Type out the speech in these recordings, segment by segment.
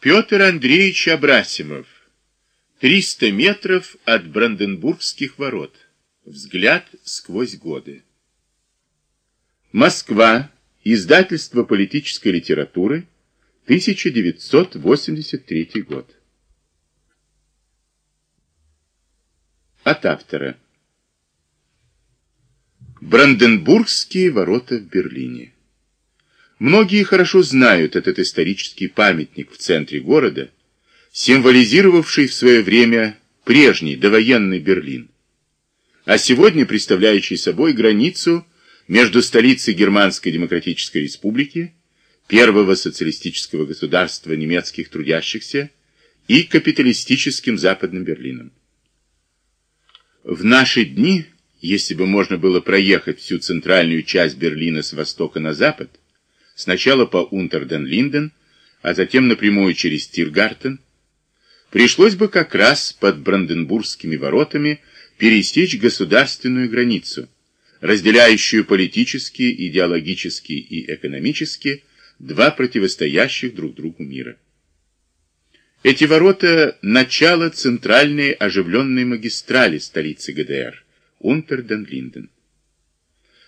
Петр Андреевич Абрасимов. 300 метров от Бранденбургских ворот. Взгляд сквозь годы. Москва. Издательство политической литературы. 1983 год. От автора. Бранденбургские ворота в Берлине. Многие хорошо знают этот исторический памятник в центре города, символизировавший в свое время прежний довоенный Берлин, а сегодня представляющий собой границу между столицей Германской Демократической Республики, первого социалистического государства немецких трудящихся, и капиталистическим Западным Берлином. В наши дни, если бы можно было проехать всю центральную часть Берлина с востока на запад, сначала по Унтерден-Линден, а затем напрямую через Тиргартен, пришлось бы как раз под Бранденбургскими воротами пересечь государственную границу, разделяющую политически, идеологически и экономически два противостоящих друг другу мира. Эти ворота – начало центральной оживленной магистрали столицы ГДР – Унтерден-Линден.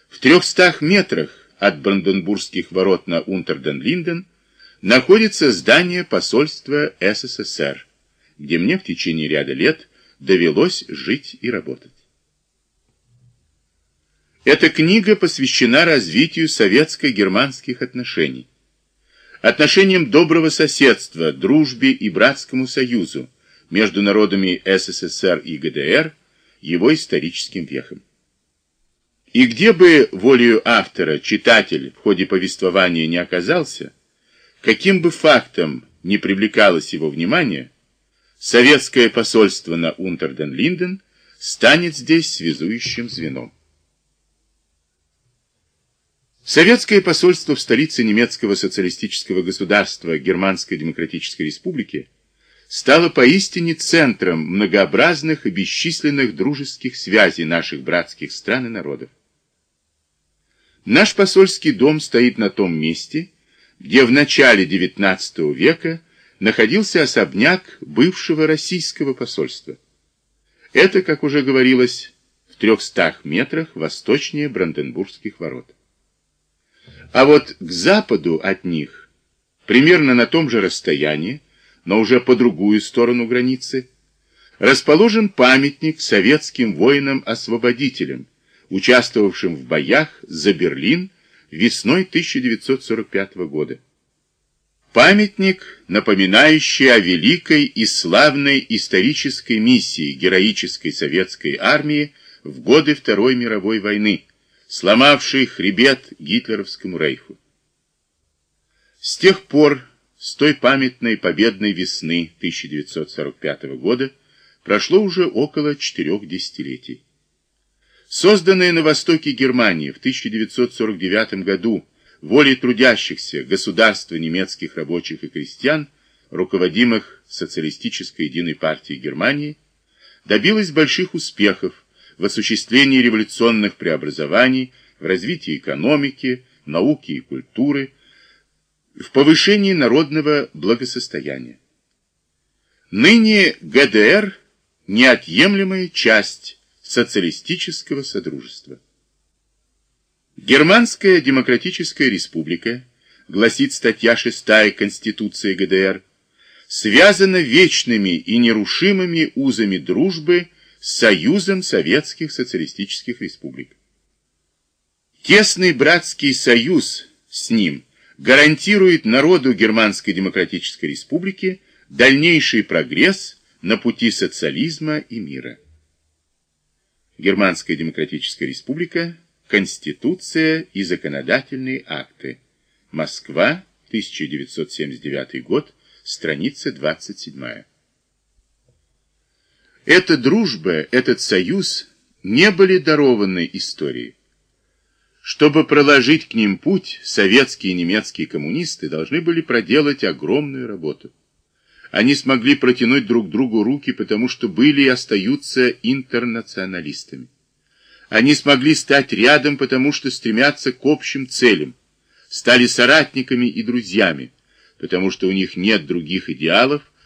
В трехстах метрах от Бранденбургских ворот на Унтерден-Линден находится здание посольства СССР, где мне в течение ряда лет довелось жить и работать. Эта книга посвящена развитию советско-германских отношений, отношениям доброго соседства, дружбе и братскому союзу между народами СССР и ГДР, его историческим вехом. И где бы волею автора читатель в ходе повествования не оказался, каким бы фактом не привлекалось его внимание, советское посольство на Унтерден-Линден станет здесь связующим звеном. Советское посольство в столице немецкого социалистического государства Германской Демократической Республики стало поистине центром многообразных и бесчисленных дружеских связей наших братских стран и народов. Наш посольский дом стоит на том месте, где в начале XIX века находился особняк бывшего российского посольства. Это, как уже говорилось, в трехстах метрах восточнее Бранденбургских ворот. А вот к западу от них, примерно на том же расстоянии, но уже по другую сторону границы, расположен памятник советским воинам-освободителям, участвовавшим в боях за Берлин весной 1945 года. Памятник, напоминающий о великой и славной исторической миссии героической советской армии в годы Второй мировой войны, сломавшей хребет гитлеровскому рейху. С тех пор, с той памятной победной весны 1945 года, прошло уже около четырех десятилетий. Созданное на востоке Германии в 1949 году волей трудящихся государства немецких рабочих и крестьян, руководимых Социалистической единой партией Германии, добилось больших успехов в осуществлении революционных преобразований, в развитии экономики, науки и культуры, в повышении народного благосостояния. Ныне ГДР – неотъемлемая часть социалистического содружества. Германская демократическая республика, гласит статья 6 Конституции ГДР, связана вечными и нерушимыми узами дружбы с Союзом Советских Социалистических Республик. Тесный братский союз с ним гарантирует народу Германской Демократической Республики дальнейший прогресс на пути социализма и мира. Германская Демократическая Республика, Конституция и законодательные акты. Москва, 1979 год, страница 27. Эта дружба, этот союз не были дарованы историей. Чтобы проложить к ним путь, советские и немецкие коммунисты должны были проделать огромную работу. Они смогли протянуть друг другу руки, потому что были и остаются интернационалистами. Они смогли стать рядом, потому что стремятся к общим целям, стали соратниками и друзьями, потому что у них нет других идеалов,